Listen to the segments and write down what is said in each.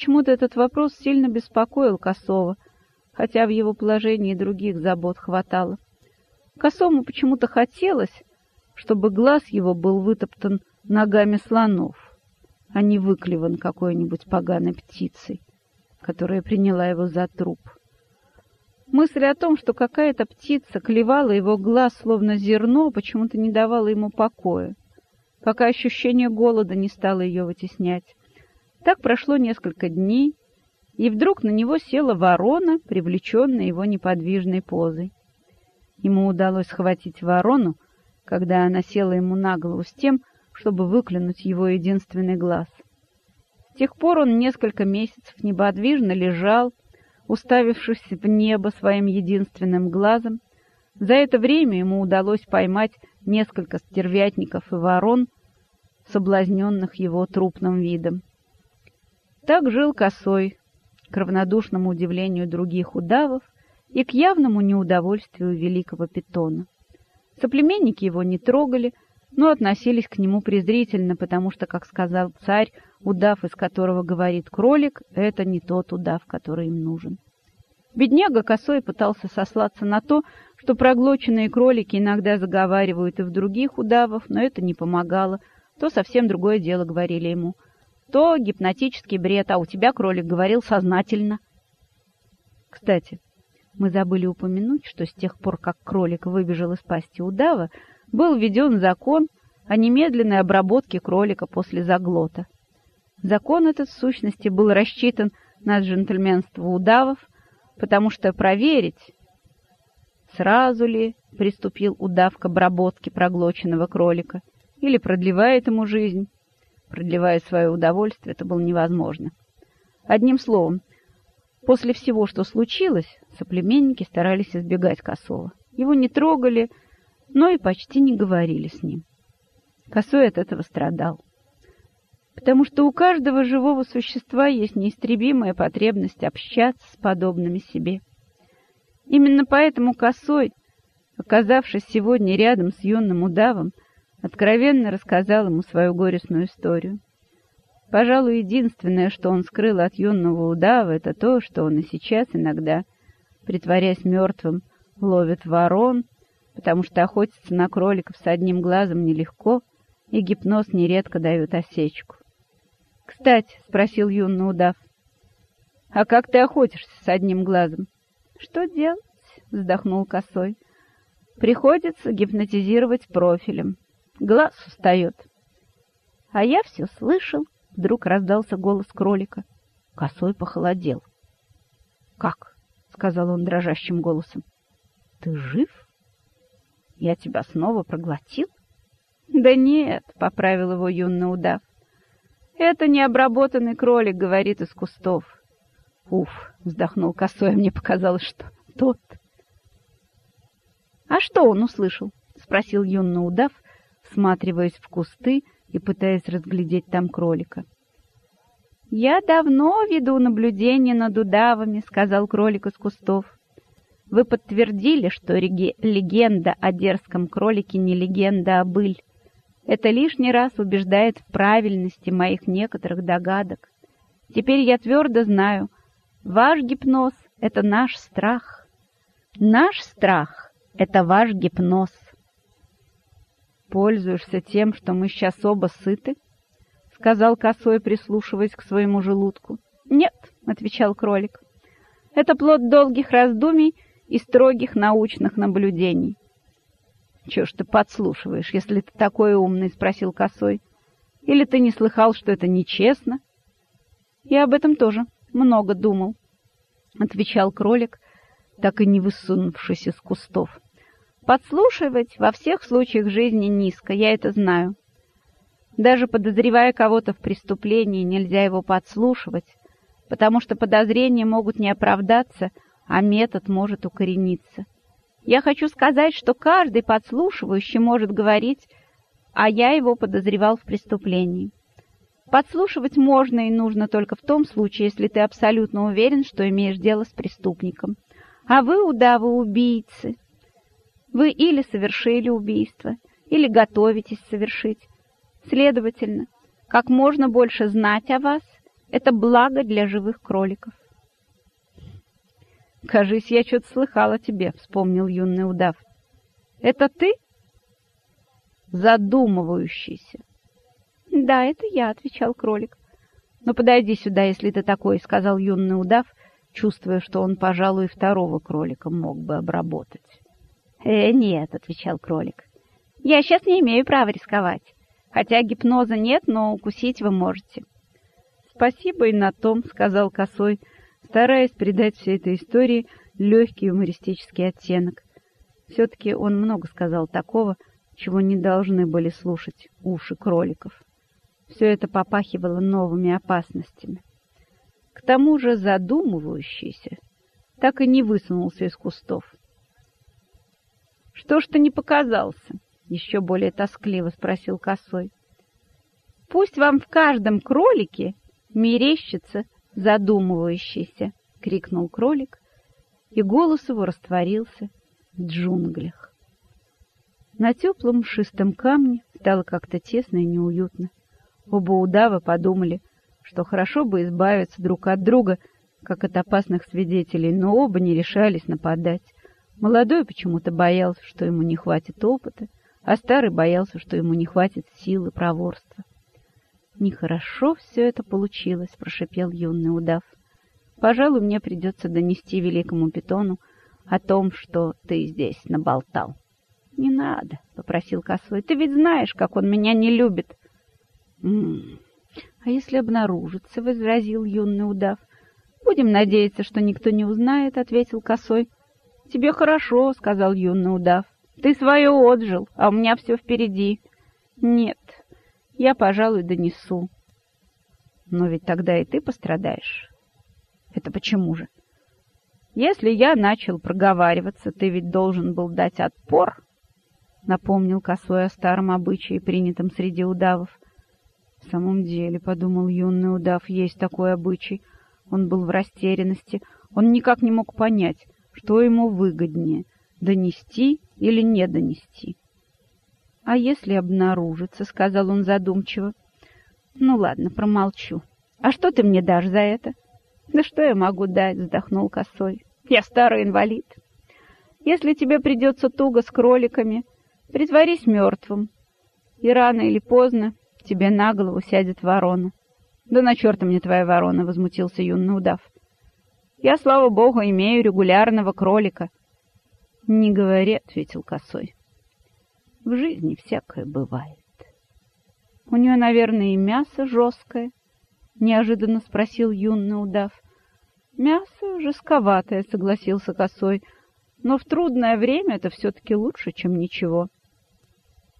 Почему-то этот вопрос сильно беспокоил Косова, хотя в его положении других забот хватало. Косому почему-то хотелось, чтобы глаз его был вытоптан ногами слонов, а не выклеван какой-нибудь поганой птицей, которая приняла его за труп. Мысль о том, что какая-то птица клевала его глаз словно зерно, почему-то не давала ему покоя, пока ощущение голода не стало ее вытеснять. Так прошло несколько дней, и вдруг на него села ворона, привлеченная его неподвижной позой. Ему удалось схватить ворону, когда она села ему на голову с тем, чтобы выклюнуть его единственный глаз. С тех пор он несколько месяцев неподвижно лежал, уставившись в небо своим единственным глазом. За это время ему удалось поймать несколько стервятников и ворон, соблазненных его трупным видом. Так жил косой, к равнодушному удивлению других удавов и к явному неудовольствию великого питона. Соплеменники его не трогали, но относились к нему презрительно, потому что, как сказал царь, удав, из которого говорит кролик, это не тот удав, который им нужен. Бедняга косой пытался сослаться на то, что проглоченные кролики иногда заговаривают и в других удавов, но это не помогало. То совсем другое дело, говорили ему. То гипнотический бред, а у тебя кролик говорил сознательно. Кстати, мы забыли упомянуть, что с тех пор, как кролик выбежал из пасти удава, был введен закон о немедленной обработке кролика после заглота. Закон этот, в сущности, был рассчитан на джентльменство удавов, потому что проверить, сразу ли приступил удав к обработке проглоченного кролика или продлевает ему жизнь, продлевая свое удовольствие, это было невозможно. Одним словом, после всего, что случилось, соплеменники старались избегать Косова. Его не трогали, но и почти не говорили с ним. Косой от этого страдал. Потому что у каждого живого существа есть неистребимая потребность общаться с подобными себе. Именно поэтому Косой, оказавшись сегодня рядом с юным удавом, откровенно рассказал ему свою горестную историю. Пожалуй, единственное, что он скрыл от юного удава, это то, что он и сейчас иногда, притворяясь мертвым, ловит ворон, потому что охотиться на кроликов с одним глазом нелегко, и гипноз нередко дает осечку. «Кстати», — спросил юный удав, — «а как ты охотишься с одним глазом?» «Что делать?» — вздохнул косой. «Приходится гипнотизировать профилем. Глаз устает». «А я все слышал», — вдруг раздался голос кролика. Косой похолодел. «Как?» — сказал он дрожащим голосом. «Ты жив? Я тебя снова проглотил?» «Да нет», — поправил его юный удав. «Это необработанный кролик», — говорит из кустов. «Уф», — вздохнул косой, мне показалось, что тот. «А что он услышал?» — спросил юный удав, всматриваясь в кусты и пытаясь разглядеть там кролика. «Я давно веду наблюдение над удавами», — сказал кролик из кустов. «Вы подтвердили, что легенда о дерзком кролике не легенда, а быль. Это лишний раз убеждает в правильности моих некоторых догадок. Теперь я твердо знаю, ваш гипноз — это наш страх. Наш страх — это ваш гипноз. «Пользуешься тем, что мы сейчас оба сыты?» — сказал косой, прислушиваясь к своему желудку. «Нет», — отвечал кролик, — «это плод долгих раздумий и строгих научных наблюдений. Чего ж ты подслушиваешь, если ты такой умный? — спросил Косой. — Или ты не слыхал, что это нечестно? — Я об этом тоже много думал, — отвечал кролик, так и не высунувшись из кустов. — Подслушивать во всех случаях жизни низко, я это знаю. Даже подозревая кого-то в преступлении, нельзя его подслушивать, потому что подозрения могут не оправдаться, а метод может укорениться. Я хочу сказать, что каждый подслушивающий может говорить, а я его подозревал в преступлении. Подслушивать можно и нужно только в том случае, если ты абсолютно уверен, что имеешь дело с преступником. А вы, удавы, убийцы. Вы или совершили убийство, или готовитесь совершить. Следовательно, как можно больше знать о вас Это благо для живых кроликов. «Кажись, я что-то слыхал о тебе», — вспомнил юный удав. «Это ты?» «Задумывающийся». «Да, это я», — отвечал кролик. «Ну, подойди сюда, если ты такой», — сказал юный удав, чувствуя, что он, пожалуй, второго кролика мог бы обработать. «Э, нет», — отвечал кролик. «Я сейчас не имею права рисковать. Хотя гипноза нет, но укусить вы можете». «Спасибо и на том», — сказал косой, стараясь придать всей этой истории легкий юмористический оттенок. Все-таки он много сказал такого, чего не должны были слушать уши кроликов. Все это попахивало новыми опасностями. К тому же задумывающийся так и не высунулся из кустов. «Что ж ты не показался?» — еще более тоскливо спросил Косой. «Пусть вам в каждом кролике мерещится задумывающийся!» — крикнул кролик, и голос его растворился в джунглях. На теплом шистом камне стало как-то тесно и неуютно. Оба удава подумали, что хорошо бы избавиться друг от друга, как от опасных свидетелей, но оба не решались нападать. Молодой почему-то боялся, что ему не хватит опыта, а старый боялся, что ему не хватит силы проворства. «Нехорошо все это получилось», — прошипел юный удав. «Пожалуй, мне придется донести великому питону о том, что ты здесь наболтал». «Не надо», — попросил косой. «Ты ведь знаешь, как он меня не любит». «М -м, «А если обнаружится?» — возразил юный удав. «Будем надеяться, что никто не узнает», — ответил косой. «Тебе хорошо», — сказал юный удав. «Ты свое отжил, а у меня все впереди». «Нет, я, пожалуй, донесу. Но ведь тогда и ты пострадаешь. Это почему же? Если я начал проговариваться, ты ведь должен был дать отпор, напомнил косой о старом обычае, принятом среди удавов. В самом деле, подумал юный удав, есть такой обычай. Он был в растерянности, он никак не мог понять, что ему выгоднее донести или не донести. А если обнаружится, сказал он задумчиво. Ну ладно, промолчу. А что ты мне дашь за это? Да что я могу дать, вздохнул косой. Я старый инвалид. Если тебе придется туго с кроликами, притворись мертвым. И рано или поздно тебе на голову сядет ворона. Да на черта мне твоя ворона, возмутился юный удав. Я, слава богу, имею регулярного кролика. Не говори, ответил косой. В жизни всякое бывает. У нее, наверное, и мясо жесткое, неожиданно спросил юный удав. Мясо жестковатое, согласился косой, но в трудное время это все-таки лучше, чем ничего.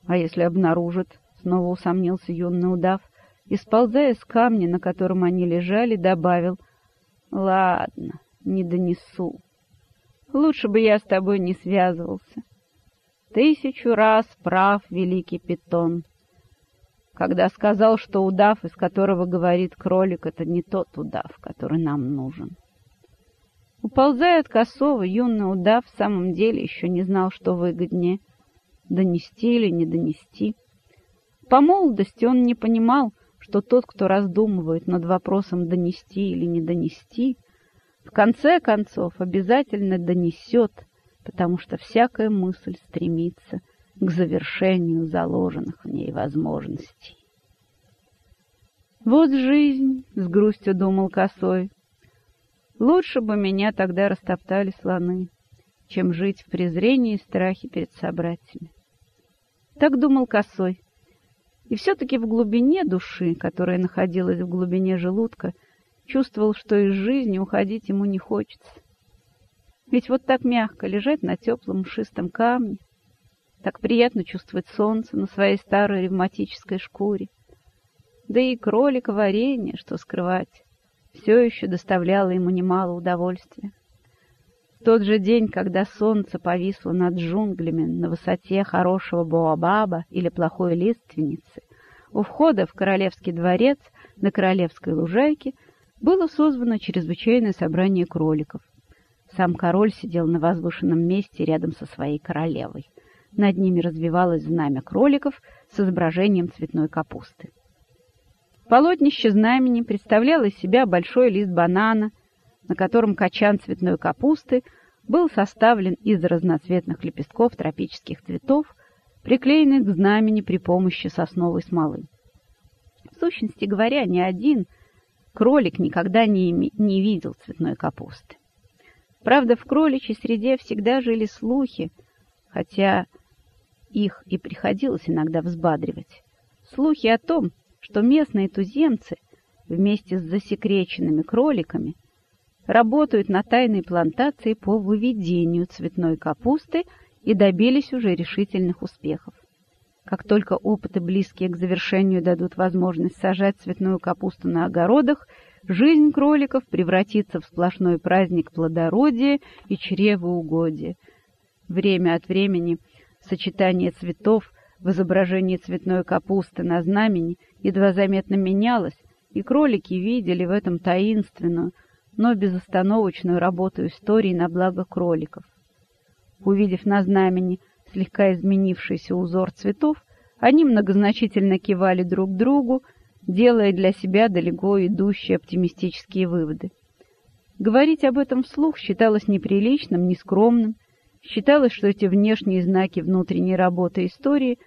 А если обнаружат, снова усомнился юный удав, и, сползая с камня, на котором они лежали, добавил, «Ладно, не донесу. Лучше бы я с тобой не связывался. Тысячу раз прав великий питон, когда сказал, что удав, из которого говорит кролик, это не тот удав, который нам нужен. Уползая от косого, юный удав в самом деле еще не знал, что выгоднее — донести или не донести. По молодости он не понимал, что тот, кто раздумывает над вопросом донести или не донести, в конце концов обязательно донесет — потому что всякая мысль стремится к завершению заложенных в ней возможностей. «Вот жизнь!» — с грустью думал Косой. «Лучше бы меня тогда растоптали слоны, чем жить в презрении и страхе перед собратьями». Так думал Косой. И все-таки в глубине души, которая находилась в глубине желудка, чувствовал, что из жизни уходить ему не хочется. Ведь вот так мягко лежать на теплом шистом камне, так приятно чувствовать солнце на своей старой ревматической шкуре. Да и кролика варенье, что скрывать, все еще доставляло ему немало удовольствия. В тот же день, когда солнце повисло над джунглями на высоте хорошего боабаба или плохой лиственницы, у входа в королевский дворец на королевской лужайке было созвано чрезвычайное собрание кроликов. Сам король сидел на возвышенном месте рядом со своей королевой. Над ними развивалось знамя кроликов с изображением цветной капусты. Полотнище знамени представляло из себя большой лист банана, на котором качан цветной капусты был составлен из разноцветных лепестков тропических цветов, приклеенных к знамени при помощи сосновой смолы. В сущности говоря, ни один кролик никогда не, не видел цветной капусты. Правда, в кроличьей среде всегда жили слухи, хотя их и приходилось иногда взбадривать. Слухи о том, что местные туземцы вместе с засекреченными кроликами работают на тайной плантации по выведению цветной капусты и добились уже решительных успехов. Как только опыты, близкие к завершению, дадут возможность сажать цветную капусту на огородах, жизнь кроликов превратится в сплошной праздник плодородия и чревоугодия. Время от времени сочетание цветов в изображении цветной капусты на знамени едва заметно менялось, и кролики видели в этом таинственную, но безостановочную работу истории на благо кроликов. Увидев на знамени слегка изменившийся узор цветов, они многозначительно кивали друг другу, делая для себя далеко идущие оптимистические выводы. Говорить об этом вслух считалось неприличным, нескромным. Считалось, что эти внешние знаки внутренней работы истории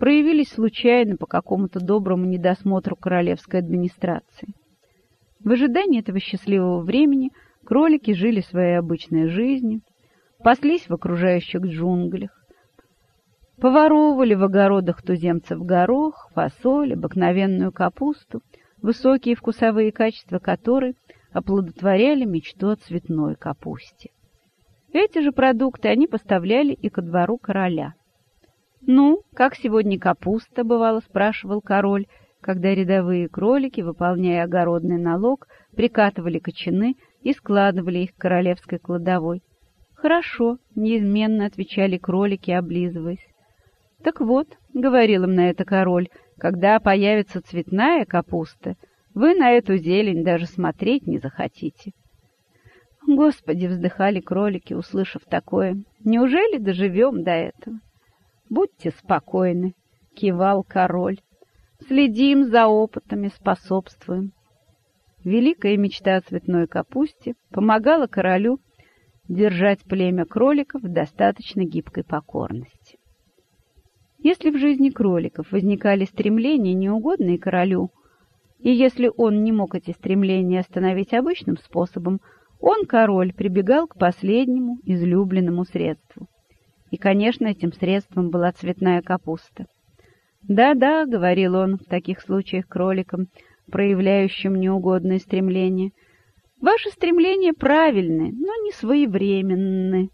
проявились случайно по какому-то доброму недосмотру королевской администрации. В ожидании этого счастливого времени кролики жили своей обычной жизнью, паслись в окружающих джунглях, поворовывали в огородах туземцев горох, фасоль, обыкновенную капусту, высокие вкусовые качества которой оплодотворяли мечту о цветной капусте. Эти же продукты они поставляли и ко двору короля. «Ну, как сегодня капуста?» — бывало спрашивал король, когда рядовые кролики, выполняя огородный налог, прикатывали кочаны и складывали их в королевской кладовой. «Хорошо», — неизменно отвечали кролики, облизываясь. «Так вот», — говорил им на это король, — «когда появится цветная капуста, вы на эту зелень даже смотреть не захотите». Господи, вздыхали кролики, услышав такое. Неужели доживем до этого? Будьте спокойны, кивал король. Следим за опытами, способствуем. Великая мечта о цветной капусте помогала королю держать племя кроликов в достаточно гибкой покорности. Если в жизни кроликов возникали стремления, неугодные королю, и если он не мог эти стремления остановить обычным способом, он, король, прибегал к последнему излюбленному средству. И, конечно, этим средством была цветная капуста. «Да-да», — говорил он в таких случаях кроликам, проявляющим неугодные стремления, — «ваши стремления правильны, но не своевременны».